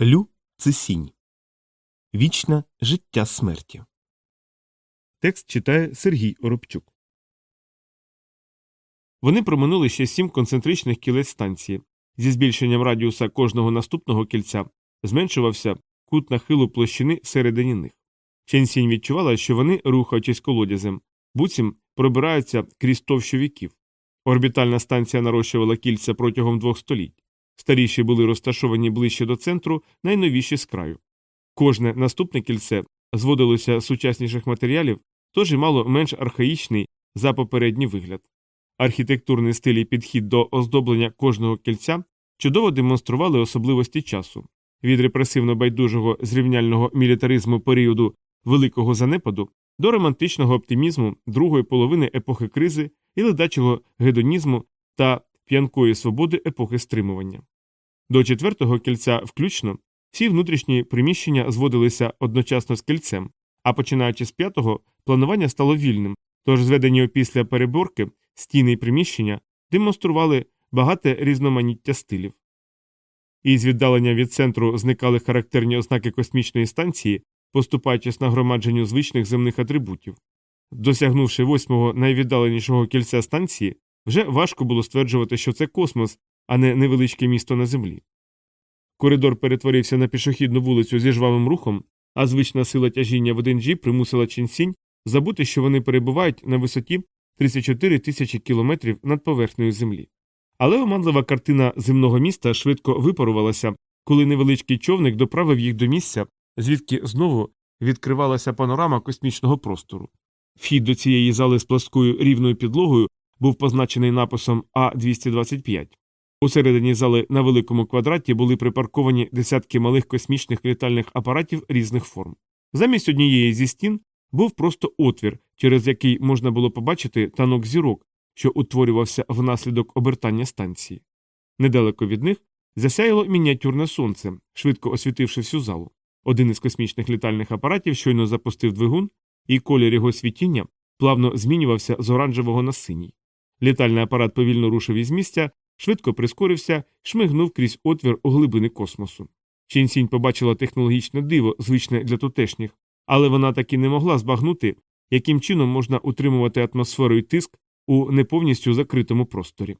Лю це сінь. Вічне життя смерті. Текст читає Сергій Оробчук. Вони проминули ще сім концентричних кілець станції. Зі збільшенням радіуса кожного наступного кільця зменшувався кут нахилу площини всередині них. Ченсінь відчувала, що вони, рухаючись колодязем, буцім пробираються крізь товщу віків. Орбітальна станція нарощувала кільця протягом двох століть. Старіші були розташовані ближче до центру, найновіші з краю. Кожне наступне кільце зводилося з сучасніших матеріалів, тож і мало менш архаїчний за попередній вигляд. Архітектурний стиль і підхід до оздоблення кожного кільця чудово демонстрували особливості часу від репресивно байдужого зрівняльного мілітаризму періоду великого занепаду до романтичного оптимізму другої половини епохи кризи і ледачого гедонізму та п'янкої свободи епохи стримування. До четвертого кільця включно всі внутрішні приміщення зводилися одночасно з кільцем, а починаючи з п'ятого, планування стало вільним, тож зведені опісля переборки стіни і приміщення демонстрували багате різноманіття стилів. Із віддалення від центру зникали характерні ознаки космічної станції, поступаючись нагромадженню звичних земних атрибутів. Досягнувши восьмого найвіддаленішого кільця станції, вже важко було стверджувати, що це космос, а не невеличке місто на землі. Коридор перетворився на пішохідну вулицю зі жвавим рухом, а звична сила тяжіння в 1G примусила Ченсінь забути, що вони перебувають на висоті 34 тисячі кілометрів над поверхнею землі. Але оманлива картина земного міста швидко випарувалася, коли невеличкий човник доправив їх до місця, звідки знову відкривалася панорама космічного простору. Вхід до цієї зали з пласкою рівною підлогою був позначений написом А225. Усередині зали на великому квадраті були припарковані десятки малих космічних літальних апаратів різних форм. Замість однієї зі стін був просто отвір, через який можна було побачити танок зірок, що утворювався внаслідок обертання станції. Недалеко від них засяяло мініатюрне сонце, швидко освітивши всю залу. Один із космічних літальних апаратів щойно запустив двигун, і колір його світіння плавно змінювався з оранжевого на синій. Літальний апарат повільно рушив із місця, швидко прискорився, шмигнув крізь отвір у глибини космосу. Чінсінь побачила технологічне диво, звичне для тутешніх, але вона таки не могла збагнути, яким чином можна утримувати атмосферу і тиск у неповністю закритому просторі.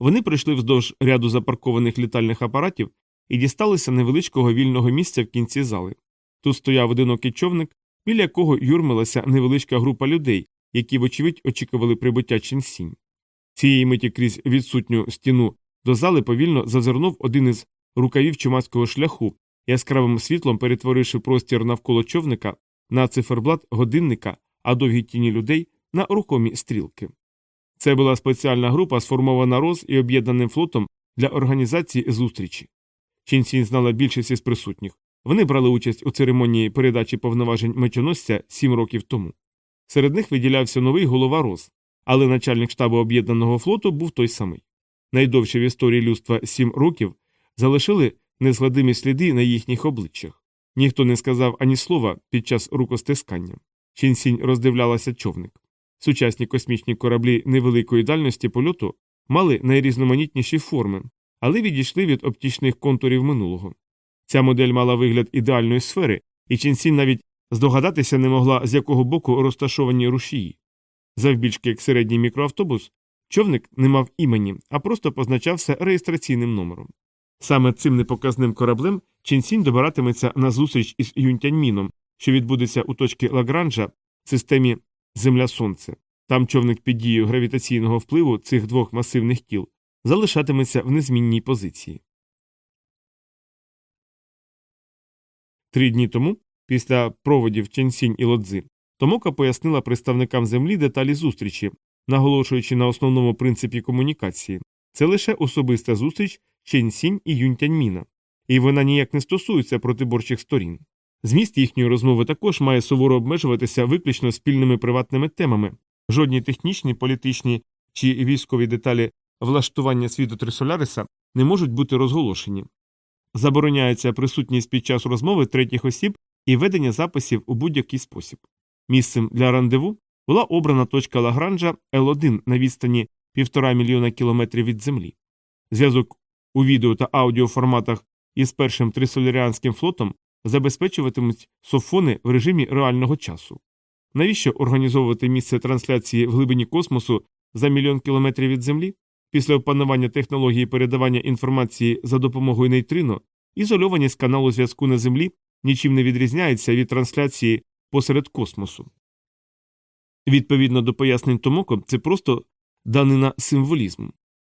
Вони прийшли вздовж ряду запаркованих літальних апаратів і дісталися невеличкого вільного місця в кінці зали. Тут стояв одинокий човник, біля якого юрмилася невеличка група людей, які, вочевидь, очікували прибуття Чінсінь. Цієї миті крізь відсутню стіну до зали повільно зазирнув один із рукавів чумацького шляху, яскравим світлом перетворивши простір навколо човника на циферблат годинника, а довгі тіні людей на рухомі стрілки. Це була спеціальна група, сформована роз і об'єднаним флотом для організації зустрічі. Чінсінь знала більшість із присутніх. Вони брали участь у церемонії передачі повноважень мечоносця сім років тому. Серед них виділявся новий голова роз, але начальник штабу об'єднаного флоту був той самий. Найдовші в історії людства сім років залишили незгладимі сліди на їхніх обличчях. Ніхто не сказав ані слова під час рукостискання. Чінсінь роздивлялася човник. Сучасні космічні кораблі невеликої дальності польоту мали найрізноманітніші форми, але відійшли від оптічних контурів минулого. Ця модель мала вигляд ідеальної сфери, і Чінсінь навіть здогадатися не могла, з якого боку розташовані рушії. Завбільшки як середній мікроавтобус, човник не мав імені, а просто позначався реєстраційним номером. Саме цим непоказним кораблем Чінсінь добиратиметься на зустріч із Юнтяньміном, що відбудеться у точці Лагранжа в системі Земля Сонце. Там човник під дією гравітаційного впливу цих двох масивних кіл залишатиметься в незмінній позиції. Три дні тому, після проводів Ченсінь і Лодзи, Томока пояснила представникам землі деталі зустрічі, наголошуючи на основному принципі комунікації це лише особиста зустріч Ченсінь і Юнтяньміна, і вона ніяк не стосується протиборчих сторін. Зміст їхньої розмови також має суворо обмежуватися виключно спільними приватними темами, жодні технічні, політичні чи військові деталі влаштування світу Трисоляриса не можуть бути розголошені. Забороняється присутність під час розмови третіх осіб і ведення записів у будь-який спосіб. Місцем для рандеву була обрана точка Лагранжа Л1 на відстані півтора мільйона кілометрів від землі. Зв'язок у відео та аудіоформатах із першим трисоляріанським флотом забезпечуватимуть софони в режимі реального часу. Навіщо організовувати місце трансляції в глибині космосу за мільйон кілометрів від Землі? Після опанування технології передавання інформації за допомогою нейтрино, ізольовані з каналу зв'язку на Землі нічим не відрізняються від трансляції посеред космосу. Відповідно до пояснень Томоко, це просто данина символізму.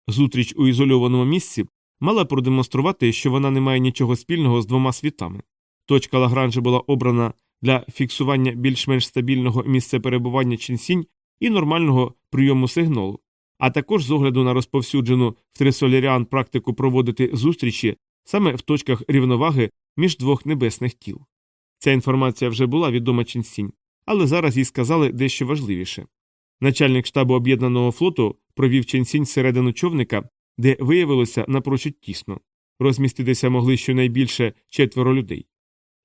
Зустріч у ізольованому місці мала продемонструвати, що вона не має нічого спільного з двома світами. Точка Лагранжа була обрана для фіксування більш-менш стабільного місця перебування ченсінь і нормального прийому сигналу, а також з огляду на розповсюджену в трисоляріан практику проводити зустрічі саме в точках рівноваги між двох небесних тіл. Ця інформація вже була відома Ченсінь, але зараз їй сказали дещо важливіше. Начальник штабу об'єднаного флоту провів Ченсінь середину човника, де виявилося напрочуд тісно. Розміститися могли щонайбільше четверо людей.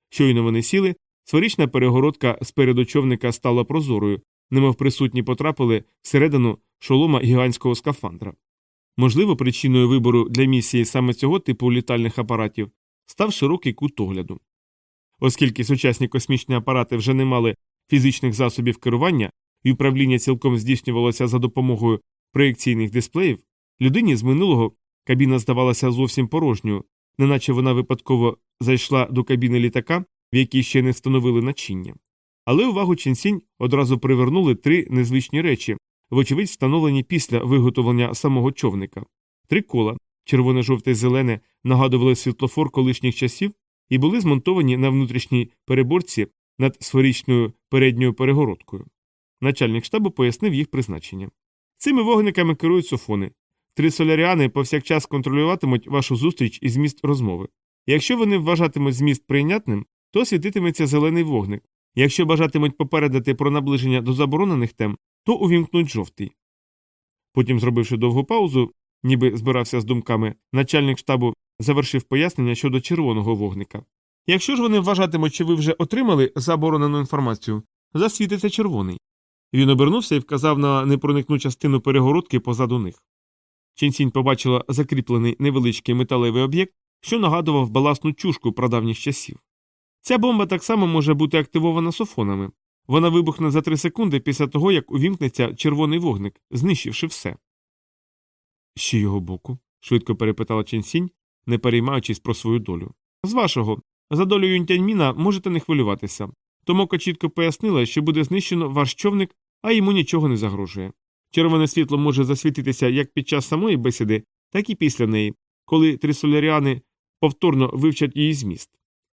Щойно вони сіли, сферична перегородка спереду човника стала прозорою, немов присутні потрапили всередину шолома гігантського скафандра. Можливо, причиною вибору для місії саме цього типу літальних апаратів став широкий кут огляду. Оскільки сучасні космічні апарати вже не мали фізичних засобів керування і управління цілком здійснювалося за допомогою проєкційних дисплеїв, людині з минулого кабіна здавалася зовсім порожньою, неначе вона випадково зайшла до кабіни літака, в якій ще не встановили начиння. Але увагу Ченсінь одразу привернули три незвичні речі, вочевидь, встановлені після виготовлення самого човника. Три кола червоне, жовте зелене, нагадували світлофор колишніх часів і були змонтовані на внутрішній переборці над сферичною передньою перегородкою. Начальник штабу пояснив їх призначення. Цими вогниками керують софони. Три соляріани повсякчас контролюватимуть вашу зустріч і зміст розмови. Якщо вони вважатимуть зміст прийнятним, то світитиметься зелений вогник. Якщо бажатимуть попередити про наближення до заборонених тем, то увімкнуть жовтий. Потім, зробивши довгу паузу, ніби збирався з думками, начальник штабу завершив пояснення щодо червоного вогника. Якщо ж вони вважатимуть, що ви вже отримали заборонену інформацію, засвітиться червоний. Він обернувся і вказав на непроникну частину перегородки позаду них. Ченсінь побачила закріплений невеличкий металевий об'єкт, що нагадував баласну чушку прадавніх часів. Ця бомба так само може бути активована софонами. Вона вибухне за три секунди після того, як увімкнеться червоний вогник, знищивши все. З його боку? швидко перепитала Ченсінь, не переймаючись про свою долю. З вашого, за долю Юнтяньміна можете не хвилюватися. Томока чітко пояснила, що буде знищено ваш човник, а йому нічого не загрожує. Червоне світло може засвітитися як під час самої бесіди, так і після неї, коли трисоляріани повторно вивчать її зміст.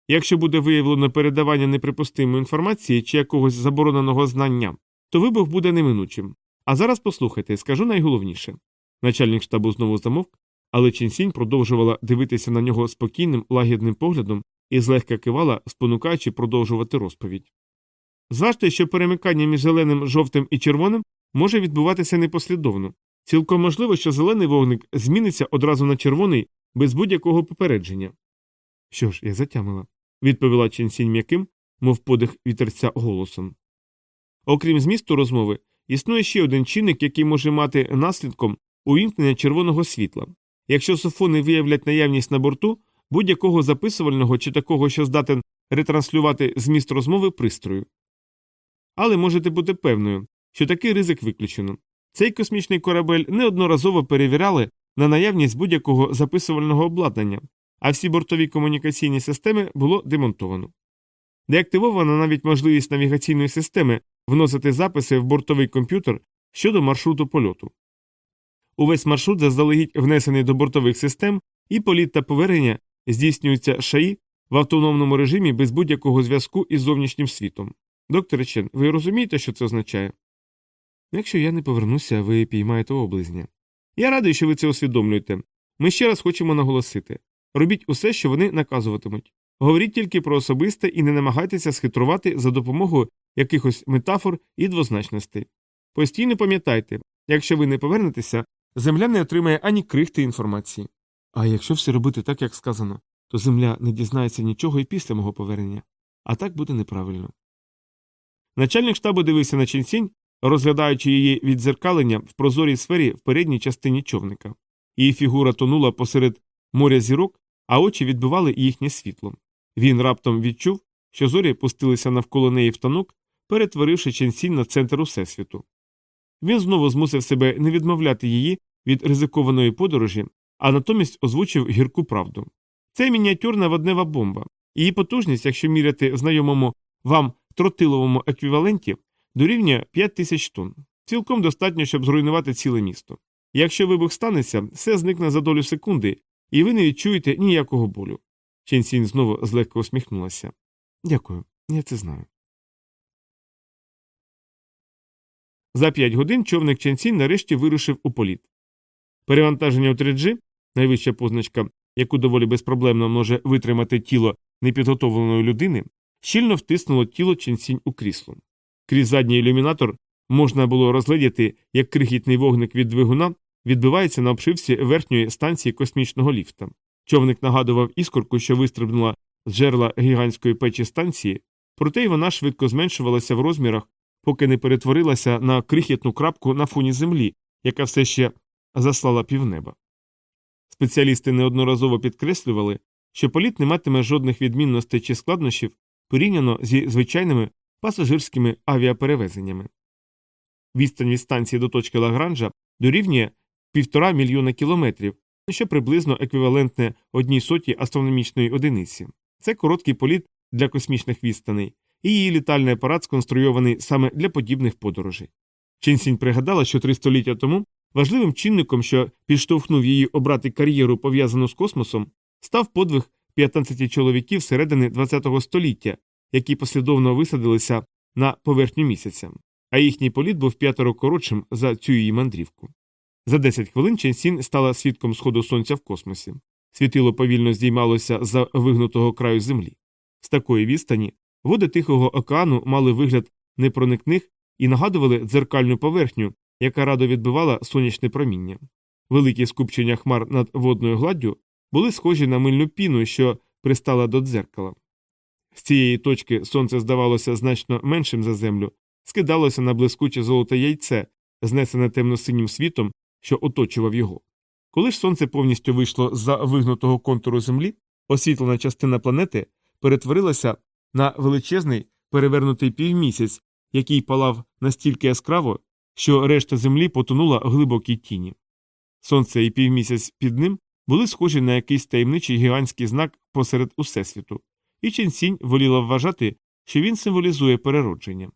Якщо буде виявлено передавання неприпустимої інформації чи якогось забороненого знання, то вибух буде неминучим. А зараз послухайте, скажу найголовніше. Начальник штабу знову замовк, але Чінсінь продовжувала дивитися на нього спокійним, лагідним поглядом і злегка кивала, спонукаючи продовжувати розповідь. Зважте, що перемикання між зеленим, жовтим і червоним може відбуватися непослідовно. Цілком можливо, що зелений вогник зміниться одразу на червоний без будь-якого попередження. Що ж, я затямила, відповіла Ченсінь м'яким, мов подих вітерця голосом. Окрім змісту розмови, існує ще один чинник, який може мати наслідком увімкнення червоного світла. Якщо софони виявлять наявність на борту будь-якого записувального чи такого, що здатен ретранслювати зміст розмови пристрою. Але можете бути певною, що такий ризик виключено. Цей космічний корабель неодноразово перевіряли на наявність будь-якого записувального обладнання, а всі бортові комунікаційні системи було демонтовано. Деактивована навіть можливість навігаційної системи вносити записи в бортовий комп'ютер щодо маршруту польоту. Увесь маршрут заздалегідь внесений до бортових систем, і політ та повернення здійснюються шаї в автономному режимі без будь-якого зв'язку із зовнішнім світом. Доктор Чен, ви розумієте, що це означає? Якщо я не повернуся, ви піймаєте облизня. Я радий, що ви це усвідомлюєте. Ми ще раз хочемо наголосити робіть усе, що вони наказуватимуть. Говоріть тільки про особисте і не намагайтеся схитрувати за допомогою якихось метафор і двозначностей. Постійно пам'ятайте, якщо ви не повернетеся, земля не отримає ані крихти інформації. А якщо все робити так, як сказано, то земля не дізнається нічого і після мого повернення, а так буде неправильно. Начальник штабу дивився на Ченсінь, розглядаючи її відзеркалення в прозорій сфері в передній частині човника. Її фігура тонула посеред моря зірок, а очі відбивали їхнє світло. Він раптом відчув, що зорі пустилися навколо неї в танок, перетворивши Ченсінь на центр Усесвіту. Він знову змусив себе не відмовляти її від ризикованої подорожі, а натомість озвучив гірку правду. Це мініатюрна воднева бомба. Її потужність, якщо міряти знайомому вам тротиловому еквіваленті, дорівнює 5 тисяч тонн. Цілком достатньо, щоб зруйнувати ціле місто. Якщо вибух станеться, все зникне за долю секунди, і ви не відчуєте ніякого болю. Ченсінь знову злегка усміхнулася. Дякую, я це знаю. За п'ять годин човник Ченсінь нарешті вирушив у політ. Перевантаження у 3G, найвища позначка, яку доволі безпроблемно може витримати тіло непідготовленої людини, щільно втиснуло тіло Ченсінь у крісло. Крізь задній ілюмінатор можна було розглядіти, як крихітний вогник від двигуна відбивається на обшивці верхньої станції космічного ліфта. Човник нагадував іскорку, що вистрибнула з жерла гігантської печі станції, проте й вона швидко зменшувалася в розмірах, поки не перетворилася на крихітну крапку на фоні землі, яка все ще заслала півнеба. Спеціалісти неодноразово підкреслювали, що політ не матиме жодних відмінностей чи складнощів порівняно зі звичайними пасажирськими авіаперевезеннями. Відстань від станції до точки Лагранжа дорівнює півтора мільйона кілометрів, що приблизно еквівалентне одній соті астрономічної одиниці. Це короткий політ для космічних відстаней, і її літальний апарат сконструйований саме для подібних подорожей. Ченсінь пригадала, що три століття тому важливим чинником, що підштовхнув її обрати кар'єру, пов'язану з космосом, став подвиг 15 чоловіків середини ХХ століття, які послідовно висадилися на поверхню місяця, а їхній політ був п'ятеро коротшим за цю її мандрівку. За 10 хвилин Ченсін стала свідком сходу сонця в космосі. Світило повільно здіймалося за вигнутого краю землі. З такої відстані води Тихого океану мали вигляд непроникних і нагадували дзеркальну поверхню, яка радо відбивала сонячне проміння. Великі скупчення хмар над водною гладдю були схожі на мильну піну, що пристала до дзеркала. З цієї точки сонце здавалося значно меншим за землю, скидалося на блискуче золоте яйце, знесене темно-синім світом, що оточував його. Коли ж сонце повністю вийшло з за вигнутого контуру землі, освітлена частина планети перетворилася на величезний перевернутий півмісяць, який палав настільки яскраво, що решта землі потонула в глибокій тіні. Сонце і півмісяць під ним були схожі на якийсь таємничий гігантський знак посеред Усесвіту, і Ченсінь воліла вважати, що він символізує переродження.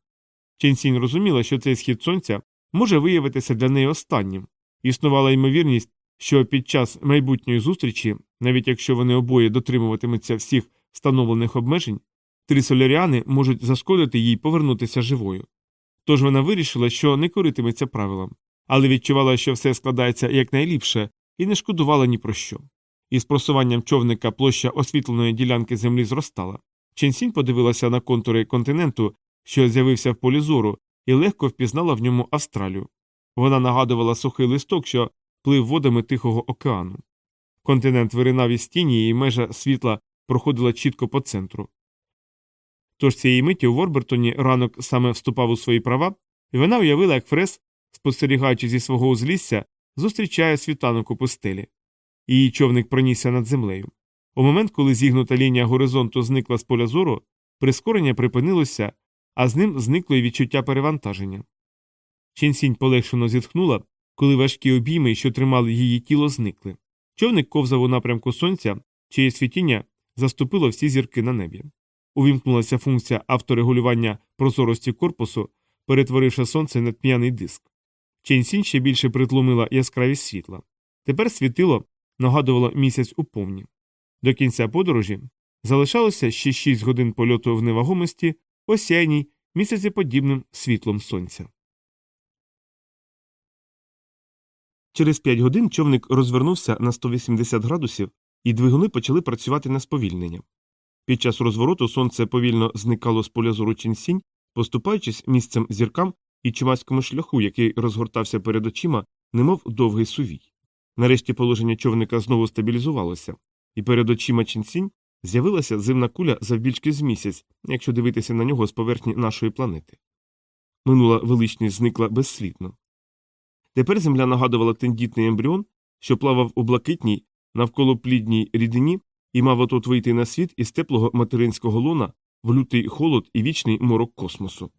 Ченсінь розуміла, що цей схід сонця може виявитися для неї останнім, існувала ймовірність, що під час майбутньої зустрічі, навіть якщо вони обоє дотримуватимуться всіх встановлених обмежень, три соляріани можуть зашкодити їй повернутися живою. Тож вона вирішила, що не коритиметься правилам, але відчувала, що все складається якнайліпше, і не шкодувала ні про що. Із просуванням човника площа освітленої ділянки землі зростала. Ченсінь подивилася на контури континенту, що з'явився в полі зору, і легко впізнала в ньому Австралію. Вона нагадувала сухий листок, що плив водами Тихого океану. Континент виринав із тіні, і межа світла проходила чітко по центру. Тож цієї миті у Ворбертоні ранок саме вступав у свої права, і вона уявила, як Фрес, спостерігаючи зі свого узлісся, зустрічає світанок у пустелі. Її човник пронісся над землею. У момент, коли зігнута лінія горизонту зникла з поля зору, прискорення припинилося, а з ним зникло й відчуття перевантаження. Ченсінь полегшено зітхнула, коли важкі обійми, що тримали її тіло, зникли. Човник ковзав у напрямку сонця, чиє світіння заступило всі зірки на небі. Увімкнулася функція авторегулювання прозорості корпусу, перетворивши сонце на п'яний диск. Ченсінь ще більше притлумила яскравість світла. Тепер світило нагадувало місяць у повні. До кінця подорожі залишалося ще 6 годин польоту в невагомості, осяйній, місяцеподібним світлом сонця. Через 5 годин човник розвернувся на 180 градусів, і двигуни почали працювати на сповільнення. Під час розвороту сонце повільно зникало з поля зору Ченсінь, поступаючись місцем зіркам і чумацькому шляху, який розгортався перед очима, немов довгий сувій. Нарешті положення човника знову стабілізувалося, і перед очима Ченсінь з'явилася зимна куля завбільшки з місяць, якщо дивитися на нього з поверхні нашої планети. Минула величність зникла безслідно. Тепер земля нагадувала тендітний ембріон, що плавав у блакитній, навколо плідній рідині і мав отут вийти на світ із теплого материнського луна в лютий холод і вічний морок космосу.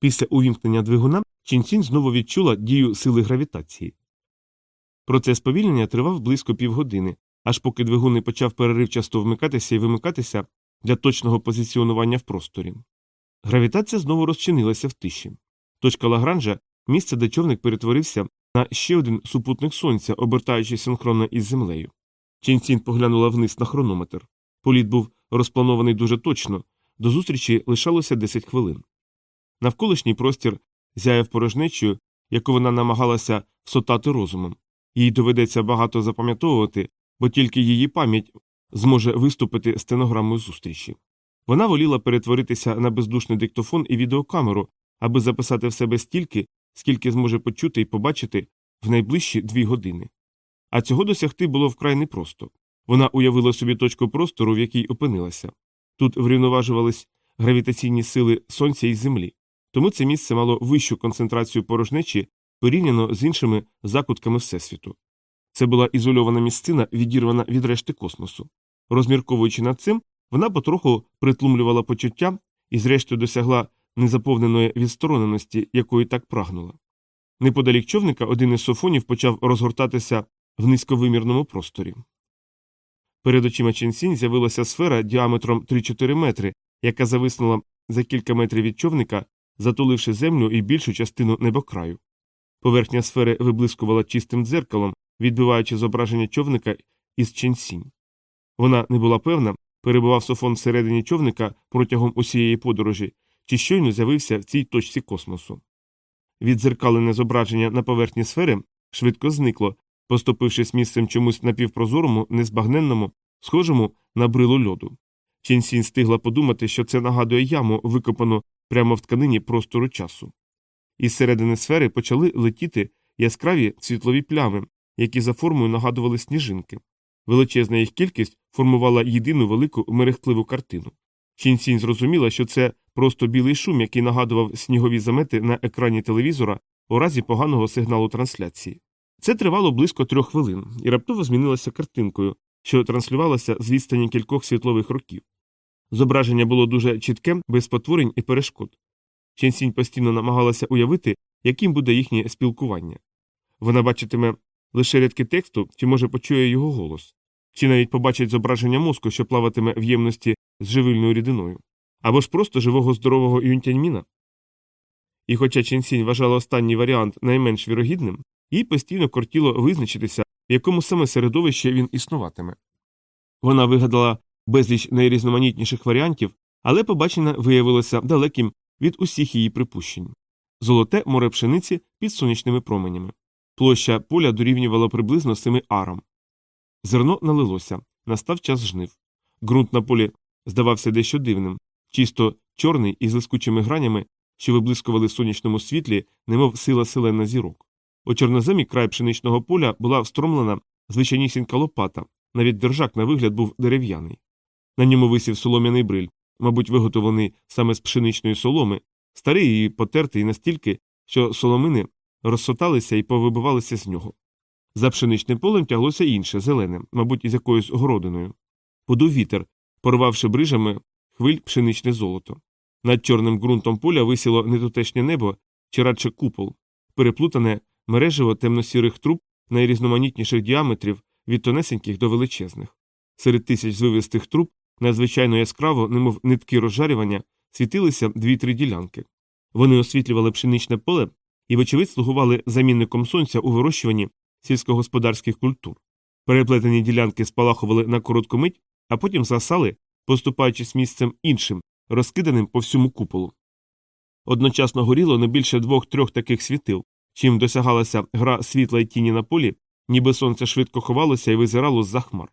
Після увімкнення двигуна Чінцінь знову відчула дію сили гравітації. Процес повільнення тривав близько півгодини, аж поки двигун не почав переривчасто вмикатися і вимикатися для точного позиціонування в просторі. Гравітація знову розчинилася в тиші. Точка Лагранжа місце, де човник перетворився на ще один супутник сонця, обертаючись синхронно із землею. Ченцін поглянула вниз на хронометр. Політ був розпланований дуже точно, до зустрічі лишалося 10 хвилин. Навколишній простір зяяв порожнечою, яку вона намагалася всотати розумом. Їй доведеться багато запам'ятовувати, бо тільки її пам'ять зможе виступити стенограмою зустрічі. Вона воліла перетворитися на бездушний диктофон і відеокамеру, аби записати в себе стільки, скільки зможе почути і побачити в найближчі дві години. А цього досягти було вкрай непросто. Вона уявила собі точку простору, в якій опинилася. Тут врівноважувались гравітаційні сили сонця і землі, тому це місце мало вищу концентрацію порожнечі порівняно з іншими закутками Всесвіту. Це була ізольована місцина, відірвана від решти космосу. Розмірковуючи над цим, вона потроху притлумлювала почуття і, зрештою, досягла незаповненої відстороненості, якої так прагнула. Неподалік човника один із софонів почав розгортатися в низьковимірному просторі. Перед очима Ченсінь з'явилася сфера діаметром 3-4 метри, яка зависнула за кілька метрів від човника, затуливши землю і більшу частину небокраю. Поверхня сфери виблискувала чистим дзеркалом, відбиваючи зображення човника із Ченсінь. Вона не була певна, перебував софон всередині човника протягом усієї подорожі, чи щойно з'явився в цій точці космосу. Відзеркалене зображення на поверхні сфери швидко зникло, поступившись місцем чомусь напівпрозорому, незбагненному, схожому на брилу льоду. Ченсінь стигла подумати, що це нагадує яму, викопану прямо в тканині простору часу. Із середини сфери почали летіти яскраві світлові плями, які за формою нагадували сніжинки. Величезна їх кількість формувала єдину велику мерехтливу картину. Чінсінь зрозуміла, що це просто білий шум, який нагадував снігові замети на екрані телевізора у разі поганого сигналу трансляції. Це тривало близько трьох хвилин і раптово змінилося картинкою, що транслювалася з відстані кількох світлових років. Зображення було дуже чітке, без потворень і перешкод. Ченсінь постійно намагалася уявити, яким буде їхнє спілкування. Вона бачитиме лише рядки тексту чи, може, почує його голос, чи навіть побачить зображення мозку, що плаватиме в ємності з живильною рідиною, або ж просто живого здорового юнтяньміна. І хоча Ченсінь вважала останній варіант найменш вірогідним, їй постійно кортіло визначитися, в якому саме середовищі він існуватиме. Вона вигадала безліч найрізноманітніших варіантів, але побачене виявилося далеким від усіх її припущень золоте море пшениці під сонячними променями. Площа поля дорівнювала приблизно семи арам. Зерно налилося, настав час жнив. Ґрунт на полі здавався дещо дивним, чисто чорний із лискучими гранями, що виблискували в сонячному світлі, немов сила селена зірок. У чорноземі край пшеничного поля була встромлена звичайнісінька лопата, навіть держак на вигляд був дерев'яний. На ньому висів солом'яний бриль, мабуть, виготовлений саме з пшеничної соломи, старий і потертий настільки, що соломини розсоталися і повибивалися з нього. За пшеничним полем тяглося інше, зелене, мабуть, із якоюсь городиною. Подув вітер, порвавши брижами хвиль пшеничне золото. Над чорним ґрунтом поля висіло нетутешнє небо чи радше купол, переплутане мережево темно-сірих труб найрізноманітніших діаметрів від тонесеньких до величезних. Серед тисяч звивистих труб надзвичайно яскраво, немов нитки розжарювання, світилися дві-три ділянки. Вони освітлювали пшеничне поле і, вочевидь, слугували замінником сонця у вирощуванні сільськогосподарських культур. Переплетені ділянки спалахували на коротку мить, а потім засали, поступаючись місцем іншим, розкиданим по всьому куполу. Одночасно горіло не більше двох-трьох таких світил, чим досягалася гра світла й тіні на полі, ніби сонце швидко ховалося і визирало з за хмар.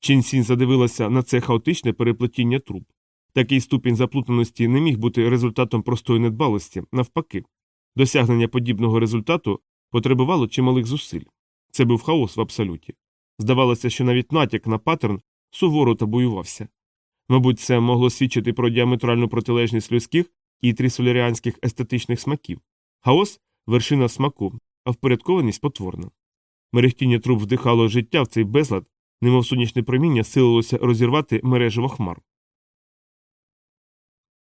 Чінсінь задивилася на це хаотичне переплетіння труб. Такий ступінь заплутаності не міг бути результатом простої недбалості, навпаки. Досягнення подібного результату потребувало чималих зусиль. Це був хаос в абсолюті. Здавалося, що навіть натяк на паттерн суворо табуювався. Мабуть, це могло свідчити про діаметральну протилежність людських і трісоляріанських естетичних смаків. Хаос вершина смаку, а впорядкованість потворна. Мерехтіння труб вдихало життя в цей безлад, немов сонячне проміння силилося розірвати мережево хмар.